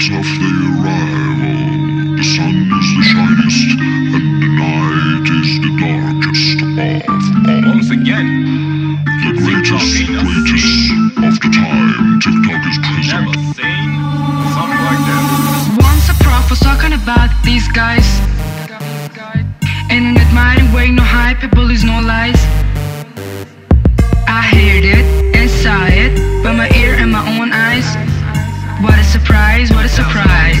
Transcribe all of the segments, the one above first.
signs of their arrival. The sun is the shiniest, and the night is the darkest of all. Once again, The greatest, greatest of the time. TikTok is present. never seen something like that. Once a prof was talking about these guys In an admiring way, no hyperbole, no lies I heard it and saw it but my ear and my own eyes What a surprise, what a surprise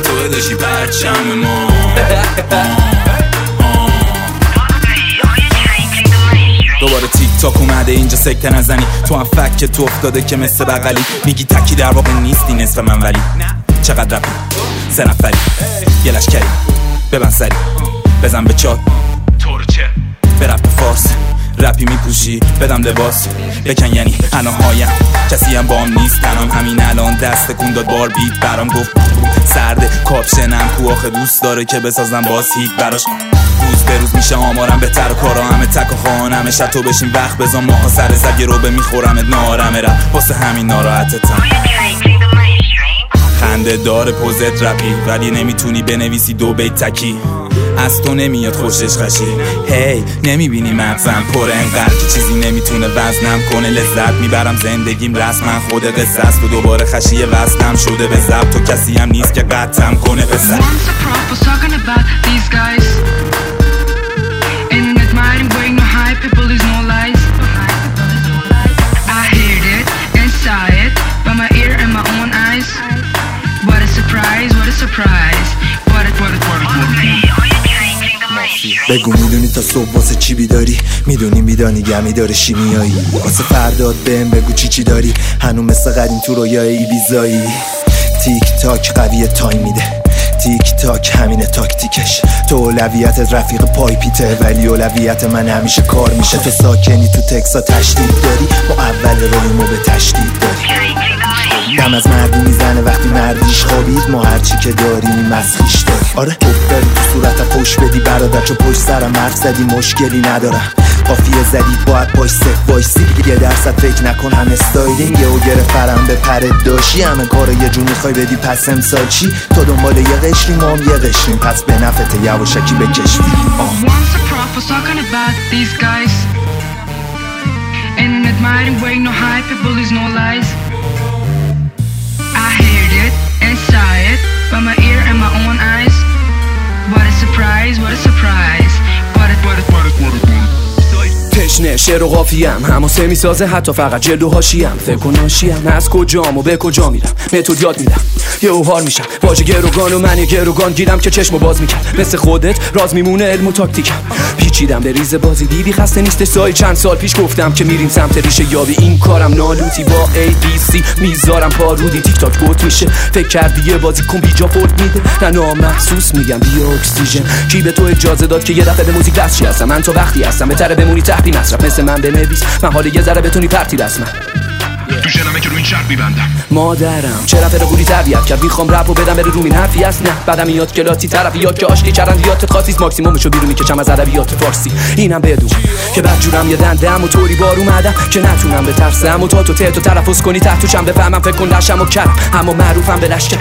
تو داشی پرچم ما. دوباره تیک تاک اومده اینجا سکته نزنی. تو هم فک تو افتاده که مثل بغلی. میگی تکی در واقع نیستی نصف من ولی. چقدر رفی سه نفری. یه لشکری. ببن سری. بزن به چاک تو چه به رفت فارس. رپی میپوشی بدم لباس. بکن یعنی هایم کسی هم بام نیست تنم همین الان. دست کن داد بار بیت برام گفت. سرده کاپشنم کو آخه دوست داره که بسازم باز هیت براش. روز به روز میشه آمارم بهتر و کارا همه تک و خانمه. شب تو بشین وقت بزن ماها سر زگ رو به میخورمت نارمه رفت واسه همین ناراحتتم. خنده داره پوزت رپی ولی نمی‌تونی بنویسی دو بیت تکی. از تو نمیاد خوشش خشی هی نمی‌بینی مغزم پر انقدر که چیزی نمی‌تونه وزنم کنه. لذت می‌برم زندگیم رسما خود قصه است و دوباره خشی وزنم شده به ضبط. تو کسی هم نیست که قطعم کنه پسر surprise, بگو می‌دونی تا صبح واسه چی بیداری؟ می‌دونی میدانی گمی داره شیمیایی. واسه فرداد بهم بگو چی چی داری؟ هنو مثل قدیم تو رویای ایبیزایی. تیک تاک قوی تایم میده. تیک تاک همینه تاکتیکش. تو اولویتت رفیق پایپیته ولی اولویت من همیشه کار میشه. تو ساکنی تو تکسا تشدید داری. ما اول رویمو به تشدید داری. دم از مردی می‌زنه وقتی مردیش خوابید ما هرچی که داریم مسخیش داری آره توپ داری تو صورتم پشت بدی برادر چو پشت سرم حرف زدی مشکلی ندارم. قافیه زدی باید پاش صف وایسی. یه درصد فکر نکن هم استایلینگ و گرفترم به پرت داشتی همه کارو یه جون می‌خوای بدی پس امسال چی؟ تو دنبال یه قشری ما هم یه قشریم. پس به نفت یواشکی guys. In admiring way, by my ear and my own eyes. What a surprise, what a surprise. What a, what a, what a, what a, what a. تشنه شعر و قافیم هماسه می‌سازه حتی فقط جلد و هاشیم فکر و ناشیم. از کجام و به کجا میرم؟ متد یاد میدم. یه اوهار میشم. واژه گروگان و من یه گروگان گیرم که چشمو باز می‌کرد. مثل خودت راز میمونه علم و تاکتیکم. پیچیدم به ریز بازی دیدی خسته نیست سای چند سال پیش گفتم که میریم سمت ریشه یابی. این کارم نالوتی با ABC می‌ذارم پارودی تیک تاک گوت میشه. فکر کردی یه بازی کن بیجا فورد میده. نه نامحسوس میگم بیا اکسیژن. کی به تو اجازه داد که یه دفعه به موزیک دستشی هستم من تو وقتی هستم. بهتره بمونی تحتی مصرف. مثل من بنویس. من حالا یه ذره بتونی پرتی رسمم تو شنمه که رو این شرط میبندم. مادرم چه رفت بودی تربیت کرد. می‌خوام رپ و بدم بره رومین حرفی هست نه. بعدم میاد کلاسی طرفیات که آشتی چرندیات خاصیست. ماکسیمومشو بیرون می‌کشم از ادبیات فارسی. اینم بدون. که بعد جورم یه دندم و طوری بار اومدم که نتونم به ترسم و تا تو تهتو تلفظ کنی تحتوشم بفهمم. فکر کن لشم و کرم. اما معروفم به لشکر.